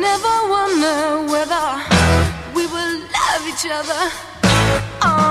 never wonder whether we will love each other. Oh.